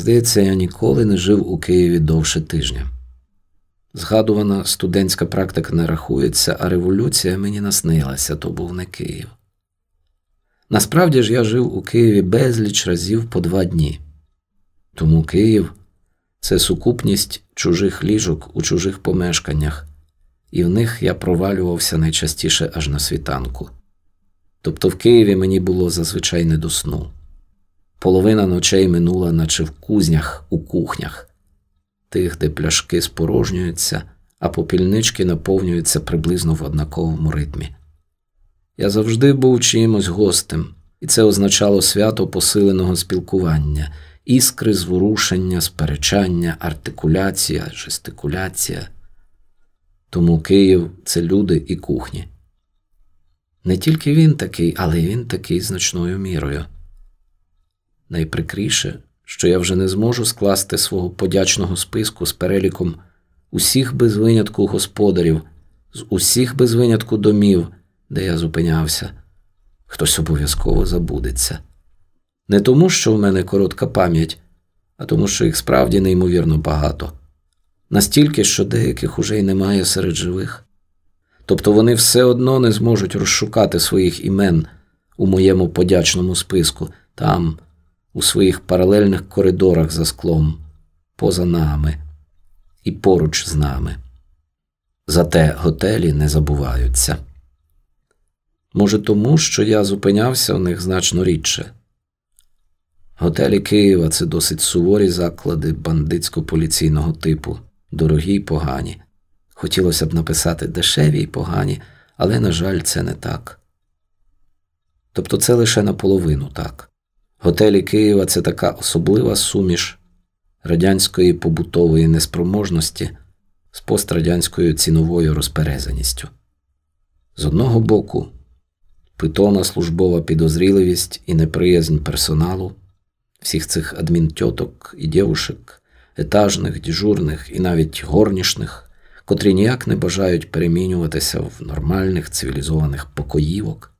Здається, я ніколи не жив у Києві довше тижня. Згадувана студентська практика не рахується, а революція мені наснилася, то був не Київ. Насправді ж я жив у Києві безліч разів по два дні. Тому Київ це сукупність чужих ліжок у чужих помешканнях, і в них я провалювався найчастіше аж на світанку. Тобто в Києві мені було зазвичай не до сну. Половина ночей минула, наче в кузнях у кухнях, тих, де пляшки спорожнюються, а попільнички наповнюються приблизно в однаковому ритмі. Я завжди був чиїмось гостем, і це означало свято посиленого спілкування, іскри, зворушення, сперечання, артикуляція, жестикуляція. Тому Київ це люди і кухні. Не тільки він такий, але й він такий значною мірою. Найприкріше, що я вже не зможу скласти свого подячного списку з переліком усіх без винятку господарів, з усіх без винятку домів, де я зупинявся, хтось обов'язково забудеться. Не тому, що в мене коротка пам'ять, а тому, що їх справді неймовірно багато, настільки, що деяких уже й немає серед живих. Тобто вони все одно не зможуть розшукати своїх імен у моєму подячному списку, там, у своїх паралельних коридорах за склом, поза нами і поруч з нами. Зате готелі не забуваються. Може, тому, що я зупинявся в них значно рідше. Готелі Києва це досить суворі заклади бандитсько-поліційного типу, дорогі й погані. Хотілося б написати дешеві й погані, але, на жаль, це не так. Тобто це лише наполовину так. Готелі Києва це така особлива суміш радянської побутової неспроможності з пострадянською ціновою розперезаністю. З одного боку, питона службова підозріливість і неприязнь персоналу, всіх цих адмінтьоток і дівушек, етажних, дежурних і навіть горнішних котрі ніяк не бажають перемінюватися в нормальних цивілізованих покоївок,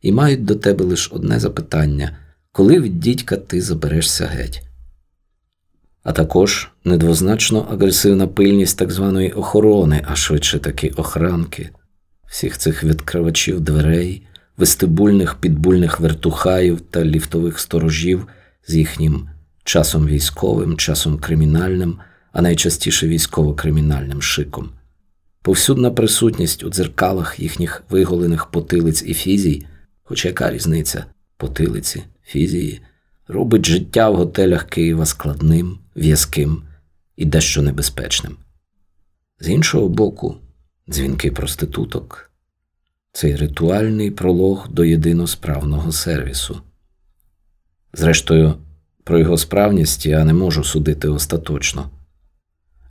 і мають до тебе лише одне запитання коли від дідька ти заберешся геть. А також недвозначно агресивна пильність так званої охорони, а швидше таки охранки, всіх цих відкривачів дверей, вестибульних підбульних вертухаїв та ліфтових сторожів з їхнім часом військовим, часом кримінальним а найчастіше військово-кримінальним шиком. Повсюдна присутність у дзеркалах їхніх виголених потилиць і фізій, хоча яка різниця потилиці, фізії, робить життя в готелях Києва складним, в'язким і дещо небезпечним. З іншого боку, дзвінки проституток цей ритуальний пролог до єдиносправного сервісу. Зрештою, про його справність я не можу судити остаточно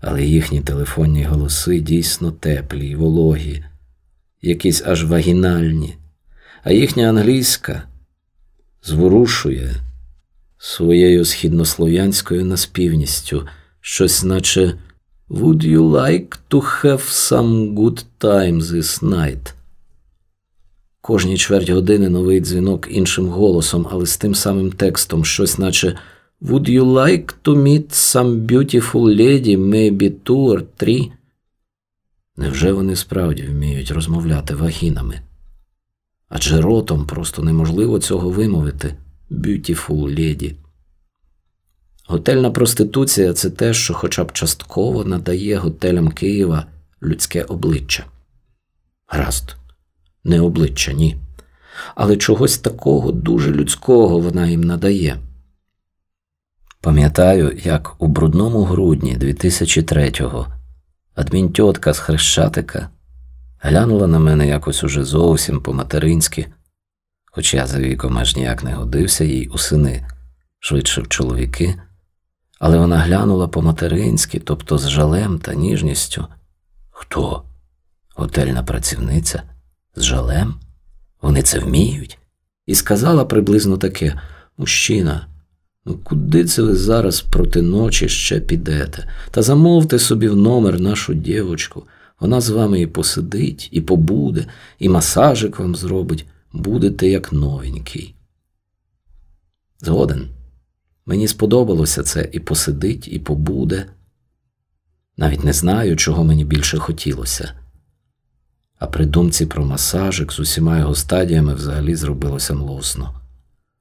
але їхні телефонні голоси дійсно теплі й вологі, якісь аж вагінальні, а їхня англійська зворушує своєю східнослов'янською наспівністю, щось наче Would you like to have some good time this night? Кожні чверть години новий дзвінок іншим голосом, але з тим самим текстом, щось наче Would you like to meet some beautiful lady, maybe two or three? Невже вони справді вміють розмовляти вагінами? Адже ротом просто неможливо цього вимовити beautiful lady. Готельна проституція це те, що хоча б частково надає готелям Києва людське обличчя. Гаразд, не обличчя, ні. Але чогось такого дуже людського вона їм надає. Пам'ятаю, як у брудному грудні 2003-го адмінтьотка з Хрещатика глянула на мене якось уже зовсім по-материнськи, хоч я за віком аж ніяк не годився їй у сини, швидше в чоловіки, але вона глянула по-материнськи, тобто з жалем та ніжністю. Хто? Готельна працівниця? З жалем? Вони це вміють? І сказала приблизно таке: Мужчина. Ну, куди це ви зараз проти ночі ще підете? Та замовте собі в номер нашу дівочку. Вона з вами і посидить, і побуде, і масажик вам зробить, будете як новенький. Згоден. Мені сподобалося це і посидить, і побуде. Навіть не знаю, чого мені більше хотілося. А при думці про масажик з усіма його стадіями взагалі зробилося млосно.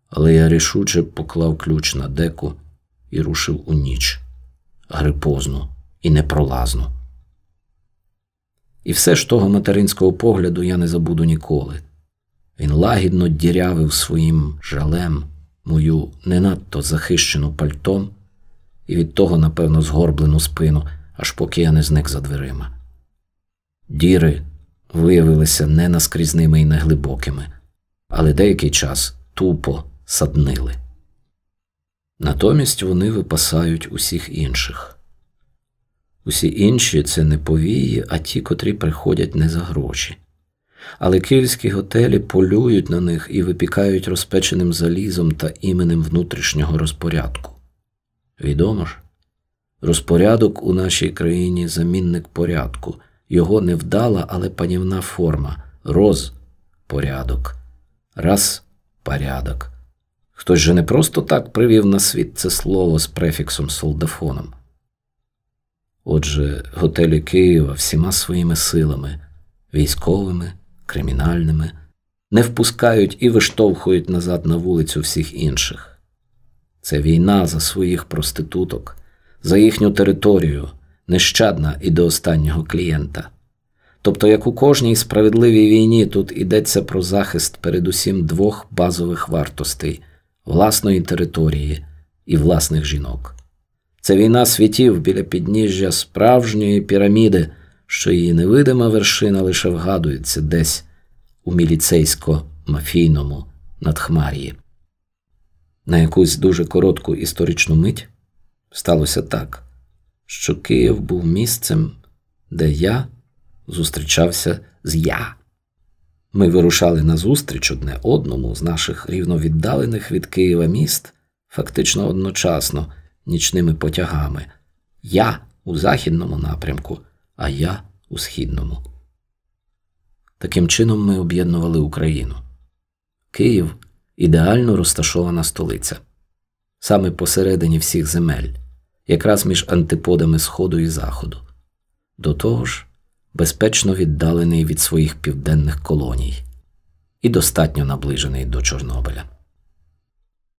Але я рішуче поклав ключ на деку і рушив у ніч, грипозну і непролазну. І все ж того материнського погляду я не забуду ніколи. Він лагідно дірявив своїм жалем мою не надто захищену пальтом і від того, напевно, згорблену спину, аж поки я не зник за дверима. Діри виявилися не наскрізними і неглибокими, але деякий час тупо саднили. Натомість вони випасають усіх інших. Усі інші це не повії, а ті, котрі приходять не за гроші. Але київські готелі полюють на них і випікають розпеченим залізом та іменем внутрішнього розпорядку. Відомо ж, розпорядок у нашій країні замінник порядку, його невдала, але панівна форма розпорядок, раз порядок. Хтось же не просто так привів на світ це слово з префіксом солдафоном. Отже, готелі Києва всіма своїми силами, військовими, кримінальними, не впускають і виштовхують назад на вулицю всіх інших. Це війна за своїх проституток, за їхню територію, нещадна і до останнього клієнта. Тобто, як у кожній справедливій війні, тут йдеться про захист передусім двох базових вартостей власної території і власних жінок. Це війна світів біля підніжжя справжньої піраміди, що її невидима вершина лише вгадується десь у міліцейсько-мафійному надхмар'ї. На якусь дуже коротку історичну мить сталося так, що Київ був місцем, де я зустрічався з я. Ми вирушали на зустріч одне одному з наших рівновіддалених від Києва міст, фактично одночасно нічними потягами. Я у західному напрямку, а я у східному. Таким чином ми об'єднували Україну. Київ ідеально розташована столиця, саме посередині всіх земель, якраз між антиподами Сходу і Заходу. До того ж, безпечно віддалений від своїх південних колоній і достатньо наближений до Чорнобиля.